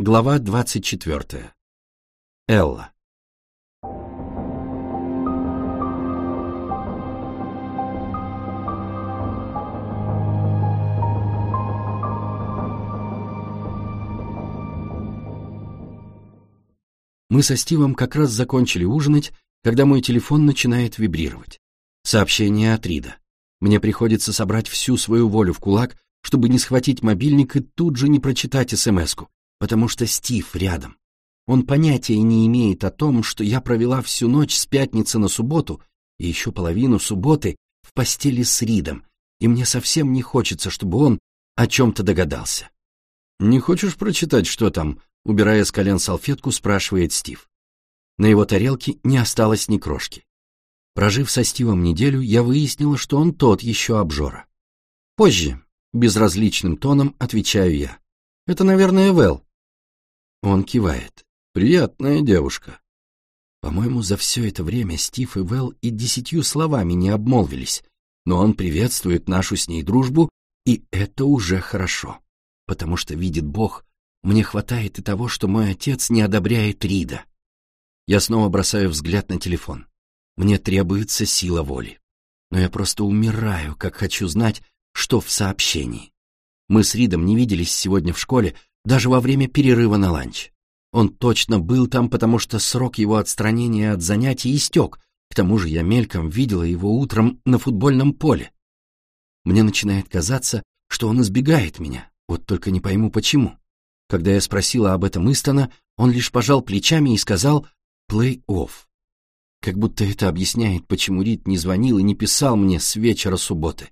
Глава 24. Элла. Мы со Стивом как раз закончили ужинать, когда мой телефон начинает вибрировать. Сообщение от Рида. Мне приходится собрать всю свою волю в кулак, чтобы не схватить мобильник и тут же не прочитать СМС-ку, потому что Стив рядом. Он понятия не имеет о том, что я провела всю ночь с пятницы на субботу и еще половину субботы в постели с Ридом, и мне совсем не хочется, чтобы он о чем-то догадался. «Не хочешь прочитать, что там?» Убирая с колен салфетку, спрашивает Стив. На его тарелке не осталось ни крошки. Прожив со Стивом неделю, я выяснила, что он тот еще обжора. Позже, безразличным тоном, отвечаю я. Это, наверное, Вэл. Он кивает. Приятная девушка. По-моему, за все это время Стив и Вэл и десятью словами не обмолвились, но он приветствует нашу с ней дружбу, и это уже хорошо, потому что, видит Бог, мне хватает и того, что мой отец не одобряет Рида. Я снова бросаю взгляд на телефон. Мне требуется сила воли. Но я просто умираю, как хочу знать, что в сообщении. Мы с Ридом не виделись сегодня в школе, даже во время перерыва на ланч. Он точно был там, потому что срок его отстранения от занятий истек, к тому же я мельком видела его утром на футбольном поле. Мне начинает казаться, что он избегает меня, вот только не пойму почему. Когда я спросила об этом Истона, он лишь пожал плечами и сказал «плей-офф». Как будто это объясняет, почему Рид не звонил и не писал мне с вечера субботы.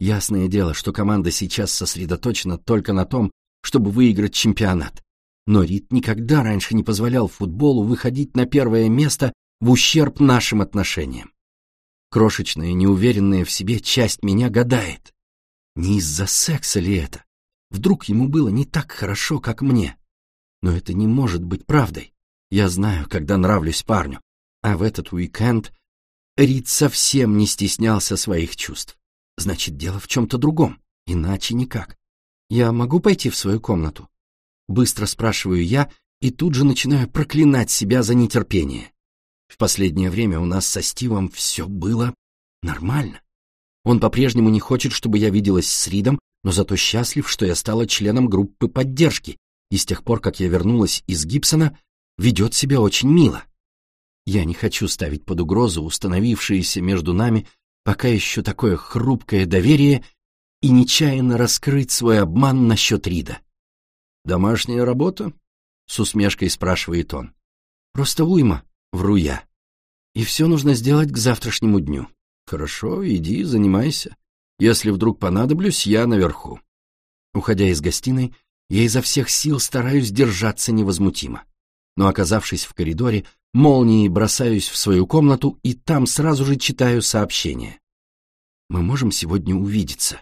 Ясное дело, что команда сейчас сосредоточена только на том, чтобы выиграть чемпионат. Но Рид никогда раньше не позволял футболу выходить на первое место в ущерб нашим отношениям. Крошечная, неуверенная в себе часть меня гадает. Не из-за секса ли это? Вдруг ему было не так хорошо, как мне. Но это не может быть правдой. Я знаю, когда нравлюсь парню. А в этот уикенд Рид совсем не стеснялся своих чувств. Значит, дело в чем-то другом. Иначе никак. Я могу пойти в свою комнату? Быстро спрашиваю я и тут же начинаю проклинать себя за нетерпение. В последнее время у нас со Стивом все было нормально. Он по-прежнему не хочет, чтобы я виделась с Ридом, но зато счастлив, что я стала членом группы поддержки, и с тех пор, как я вернулась из Гибсона, ведет себя очень мило. Я не хочу ставить под угрозу установившееся между нами пока еще такое хрупкое доверие и нечаянно раскрыть свой обман насчет Рида. «Домашняя работа?» — с усмешкой спрашивает он. «Просто уйма», — вру я. «И все нужно сделать к завтрашнему дню». «Хорошо, иди, занимайся. Если вдруг понадоблюсь, я наверху. Уходя из гостиной, я изо всех сил стараюсь держаться невозмутимо. Но, оказавшись в коридоре, молнией бросаюсь в свою комнату и там сразу же читаю сообщение. Мы можем сегодня увидеться.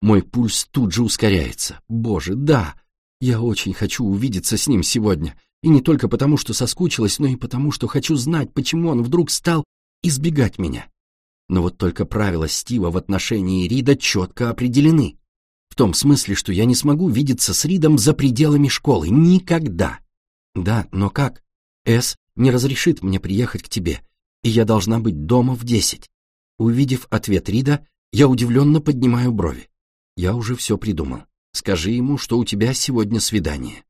Мой пульс тут же ускоряется. Боже, да! Я очень хочу увидеться с ним сегодня. И не только потому, что соскучилась, но и потому, что хочу знать, почему он вдруг стал избегать меня. Но вот только правила Стива в отношении Рида четко определены. В том смысле, что я не смогу видеться с Ридом за пределами школы. Никогда. Да, но как? С не разрешит мне приехать к тебе, и я должна быть дома в десять. Увидев ответ Рида, я удивленно поднимаю брови. Я уже все придумал. Скажи ему, что у тебя сегодня свидание.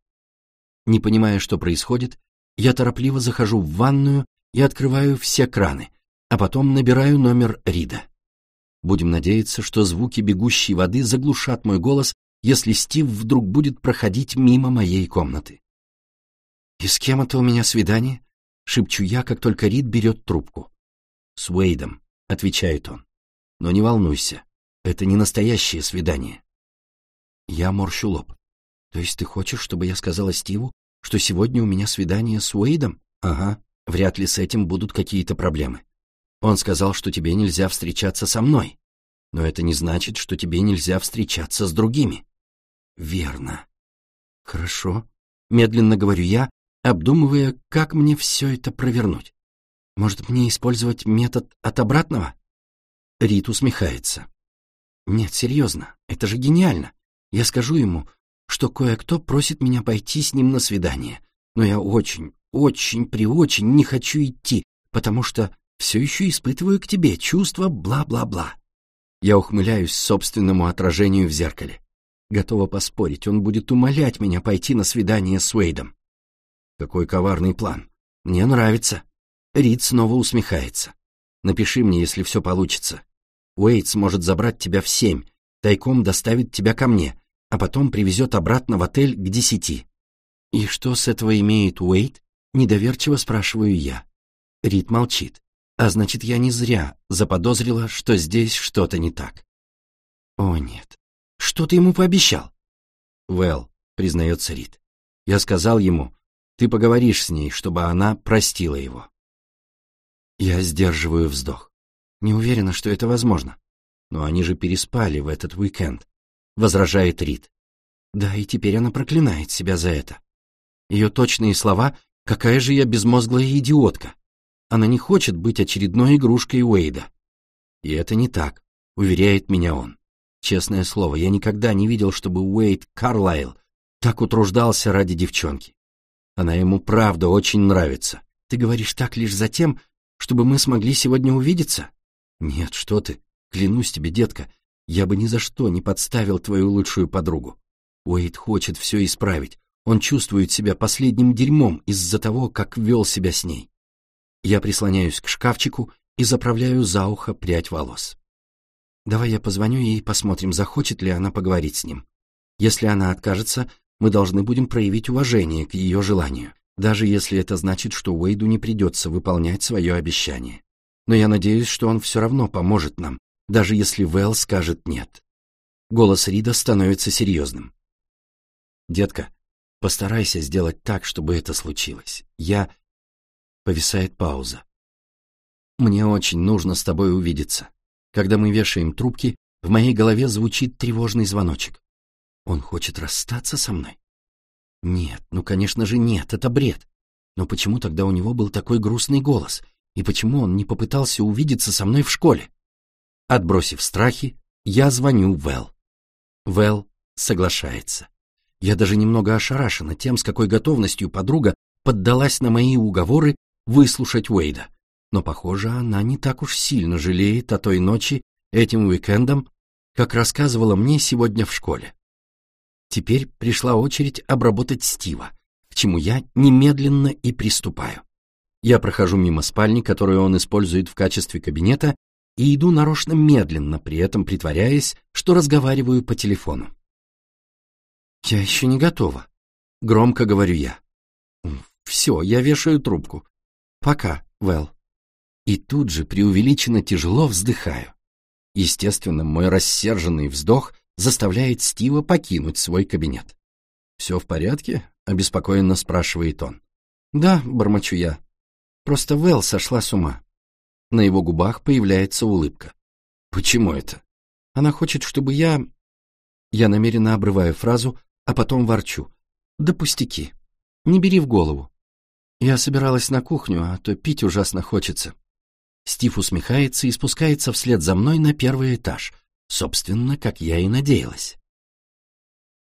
Не понимая, что происходит, я торопливо захожу в ванную и открываю все краны, а потом набираю номер Рида. Будем надеяться, что звуки бегущей воды заглушат мой голос, если Стив вдруг будет проходить мимо моей комнаты. «И с кем это у меня свидание?» — шепчу я, как только Рид берет трубку. «С Уэйдом», — отвечает он. «Но не волнуйся, это не настоящее свидание». Я морщу лоб. «То есть ты хочешь, чтобы я сказала Стиву, что сегодня у меня свидание с Уэйдом?» «Ага, вряд ли с этим будут какие-то проблемы. Он сказал, что тебе нельзя встречаться со мной. Но это не значит, что тебе нельзя встречаться с другими. Верно. Хорошо. Медленно говорю я, обдумывая, как мне все это провернуть. Может, мне использовать метод от обратного? Рит усмехается. Нет, серьезно, это же гениально. Я скажу ему, что кое-кто просит меня пойти с ним на свидание, но я очень, очень, приочень не хочу идти, потому что все еще испытываю к тебе чувства бла-бла-бла. Я ухмыляюсь собственному отражению в зеркале. Готова поспорить, он будет умолять меня пойти на свидание с Уэйдом. Какой коварный план. Мне нравится. Рид снова усмехается. Напиши мне, если все получится. Уэйд сможет забрать тебя в семь, тайком доставит тебя ко мне, а потом привезет обратно в отель к десяти. И что с этого имеет Уэйд? Недоверчиво спрашиваю я. Рид молчит. А значит, я не зря заподозрила, что здесь что-то не так. О, нет. Что ты ему пообещал? Вэл, признается Рид. Я сказал ему, ты поговоришь с ней, чтобы она простила его. Я сдерживаю вздох. Не уверена, что это возможно. Но они же переспали в этот уикенд, возражает Рид. Да, и теперь она проклинает себя за это. Ее точные слова «Какая же я безмозглая идиотка!» Она не хочет быть очередной игрушкой Уэйда. И это не так, уверяет меня он. Честное слово, я никогда не видел, чтобы Уэйд Карлайл так утруждался ради девчонки. Она ему правда очень нравится. Ты говоришь так лишь за тем, чтобы мы смогли сегодня увидеться? Нет, что ты. Клянусь тебе, детка, я бы ни за что не подставил твою лучшую подругу. Уэйд хочет все исправить. Он чувствует себя последним дерьмом из-за того, как вел себя с ней. Я прислоняюсь к шкафчику и заправляю за ухо прядь волос. Давай я позвоню ей и посмотрим, захочет ли она поговорить с ним. Если она откажется, мы должны будем проявить уважение к ее желанию, даже если это значит, что Уэйду не придется выполнять свое обещание. Но я надеюсь, что он все равно поможет нам, даже если Вэл скажет «нет». Голос Рида становится серьезным. «Детка, постарайся сделать так, чтобы это случилось. Я...» Повисает пауза. «Мне очень нужно с тобой увидеться. Когда мы вешаем трубки, в моей голове звучит тревожный звоночек. Он хочет расстаться со мной? Нет, ну, конечно же, нет, это бред. Но почему тогда у него был такой грустный голос? И почему он не попытался увидеться со мной в школе? Отбросив страхи, я звоню Вэл. Вэл соглашается. Я даже немного ошарашена тем, с какой готовностью подруга поддалась на мои уговоры выслушать Уэйда. Но, похоже, она не так уж сильно жалеет о той ночи этим уикендом, как рассказывала мне сегодня в школе. Теперь пришла очередь обработать Стива, к чему я немедленно и приступаю. Я прохожу мимо спальни, которую он использует в качестве кабинета, и иду нарочно медленно, при этом притворяясь, что разговариваю по телефону. «Я еще не готова», — громко говорю я. «Все, я вешаю трубку. Пока, Вэл». И тут же преувеличенно тяжело вздыхаю. Естественно, мой рассерженный вздох заставляет Стива покинуть свой кабинет. «Все в порядке?» — обеспокоенно спрашивает он. «Да», — бормочу я. «Просто Вэл сошла с ума». На его губах появляется улыбка. «Почему это?» «Она хочет, чтобы я...» Я намеренно обрываю фразу, а потом ворчу. «Да пустяки. Не бери в голову. Я собиралась на кухню, а то пить ужасно хочется». Стив усмехается и спускается вслед за мной на первый этаж, Собственно, как я и надеялась.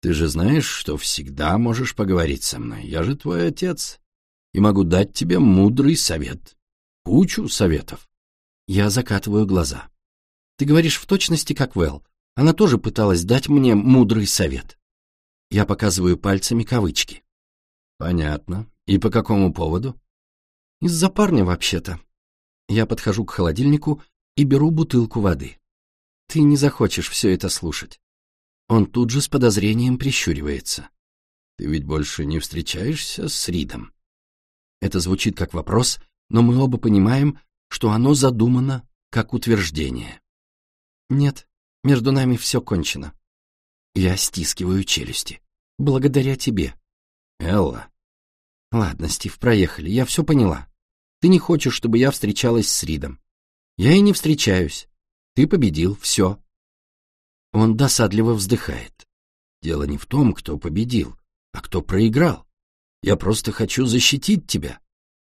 Ты же знаешь, что всегда можешь поговорить со мной. Я же твой отец. И могу дать тебе мудрый совет. Кучу советов. Я закатываю глаза. Ты говоришь в точности, как Вэл. Она тоже пыталась дать мне мудрый совет. Я показываю пальцами кавычки. Понятно. И по какому поводу? Из-за парня, вообще-то. Я подхожу к холодильнику и беру бутылку воды. Ты не захочешь все это слушать. Он тут же с подозрением прищуривается. Ты ведь больше не встречаешься с Ридом? Это звучит как вопрос, но мы оба понимаем, что оно задумано как утверждение. Нет, между нами все кончено. Я стискиваю челюсти. Благодаря тебе. Элла. Ладно, Стив, проехали, я все поняла. Ты не хочешь, чтобы я встречалась с Ридом. Я и не встречаюсь. Ты победил, все. Он досадливо вздыхает. Дело не в том, кто победил, а кто проиграл. Я просто хочу защитить тебя.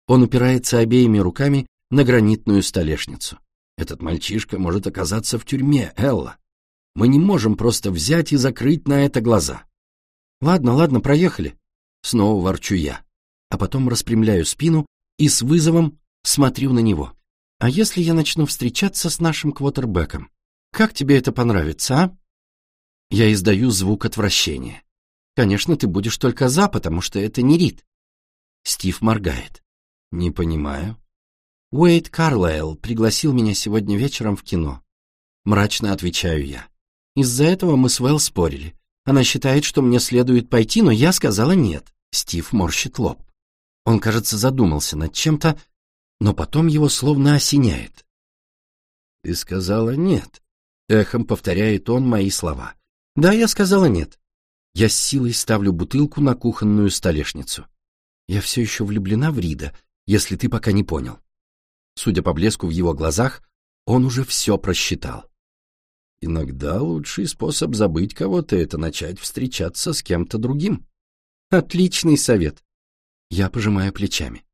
Он упирается обеими руками на гранитную столешницу. Этот мальчишка может оказаться в тюрьме, Элла. Мы не можем просто взять и закрыть на это глаза. Ладно, ладно, проехали. Снова ворчу я, а потом распрямляю спину и с вызовом смотрю на него. А если я начну встречаться с нашим квотербеком? Как тебе это понравится, а? Я издаю звук отвращения. Конечно, ты будешь только за, потому что это не Рид. Стив моргает. Не понимаю. Уэйд Карлайл пригласил меня сегодня вечером в кино. Мрачно отвечаю я. Из-за этого мы с Вэл спорили. Она считает, что мне следует пойти, но я сказала нет. Стив морщит лоб. Он, кажется, задумался над чем-то, но потом его словно осеняет. «Ты сказала нет», — эхом повторяет он мои слова. «Да, я сказала нет». Я с силой ставлю бутылку на кухонную столешницу. Я все еще влюблена в Рида, если ты пока не понял. Судя по блеску в его глазах, он уже все просчитал. Иногда лучший способ забыть кого-то — это начать встречаться с кем-то другим. Отличный совет. Я пожимаю плечами.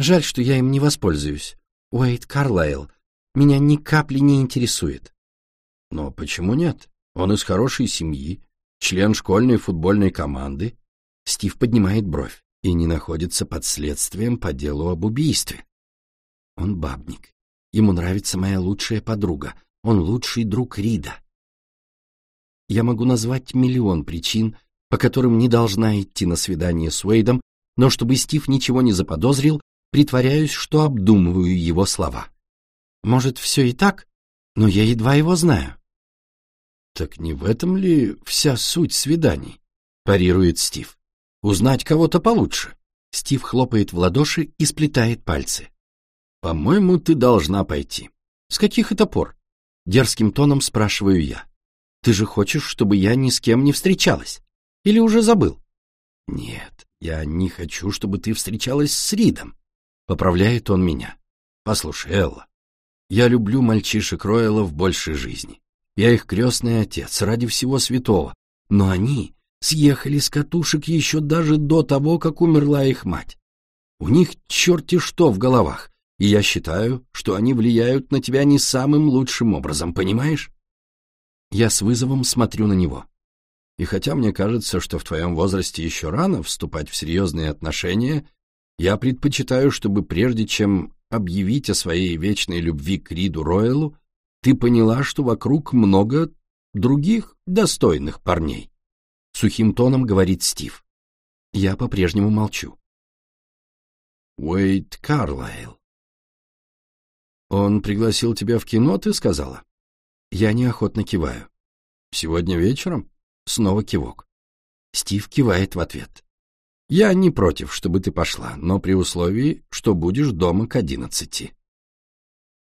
Жаль, что я им не воспользуюсь. Уэйд Карлайл меня ни капли не интересует. Но почему нет? Он из хорошей семьи, член школьной футбольной команды. Стив поднимает бровь и не находится под следствием по делу об убийстве. Он бабник. Ему нравится моя лучшая подруга. Он лучший друг Рида. Я могу назвать миллион причин, по которым не должна идти на свидание с Уэйдом, но чтобы Стив ничего не заподозрил, притворяюсь, что обдумываю его слова. Может, все и так, но я едва его знаю. Так не в этом ли вся суть свиданий? парирует Стив. Узнать кого-то получше. Стив хлопает в ладоши и сплетает пальцы. «По-моему, ты должна пойти». «С каких это пор?» Дерзким тоном спрашиваю я. «Ты же хочешь, чтобы я ни с кем не встречалась? Или уже забыл?» «Нет, я не хочу, чтобы ты встречалась с Ридом», — поправляет он меня. «Послушай, Элла, я люблю мальчишек Ройлов больше жизни. Я их крестный отец, ради всего святого, но они съехали с катушек еще даже до того, как умерла их мать. У них черти что в головах, и я считаю, что они влияют на тебя не самым лучшим образом, понимаешь? Я с вызовом смотрю на него. И хотя мне кажется, что в твоем возрасте еще рано вступать в серьезные отношения, я предпочитаю, чтобы прежде чем объявить о своей вечной любви к Риду Ройлу, ты поняла, что вокруг много других достойных парней. Сухим тоном говорит Стив. Я по-прежнему молчу. Уэйд Карлайл. «Он пригласил тебя в кино, ты сказала?» Я неохотно киваю. «Сегодня вечером?» Снова кивок. Стив кивает в ответ. «Я не против, чтобы ты пошла, но при условии, что будешь дома к одиннадцати».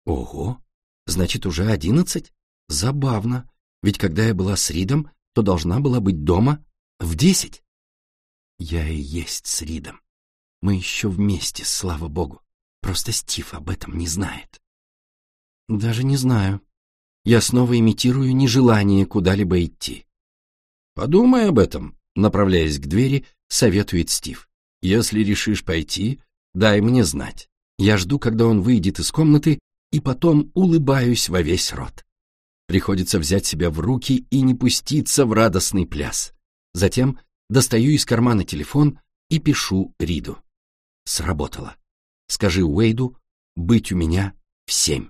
«Ого, значит, уже одиннадцать? Забавно, ведь когда я была с Ридом, то должна была быть дома в десять». «Я и есть с Ридом. Мы еще вместе, слава богу. Просто Стив об этом не знает». Даже не знаю. Я снова имитирую нежелание куда-либо идти. Подумай об этом, направляясь к двери, советует Стив. Если решишь пойти, дай мне знать. Я жду, когда он выйдет из комнаты, и потом улыбаюсь во весь рот. Приходится взять себя в руки и не пуститься в радостный пляс. Затем достаю из кармана телефон и пишу Риду. Сработало. Скажи Уэйду быть у меня в семь.